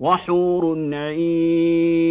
وحور عين